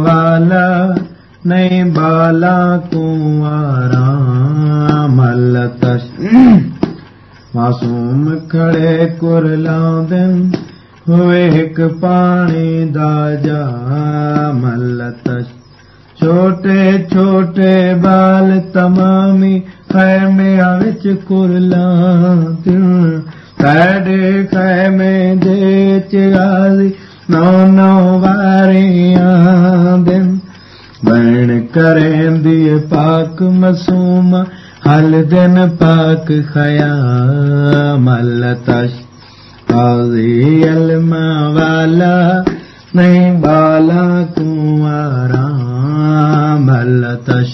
ਵਾਲਾ ਨਹੀਂ ਬਾਲਾ ਕੁਆਰਾ ਮਲਤਸ਼ ਮਾਸੂਮ ਖੜੇ ਕੁਰ ਲਾਉਂਦਨ ਹੋਏ ਇੱਕ ਪਾਣੀ ਦਾ ਜਾ ਮਲਤਸ਼ ਛੋਟੇ ਛੋਟੇ ਬਾਲ ਤਮਾਮੀ ਖੈਮਿਆਂ ਵਿੱਚ ਕੁਰਲਾਂਦਨ ਸਾਡੇ ਖੈਮੇ ਦੇ ਚਗਾਜ਼ੀ ਨੌ ਨੌ ਵਾਰੀਆਂ भण करेंदी पाक मसूम हल दिन पाक खया मल आजी अला वाला नाला तूंवारा मल त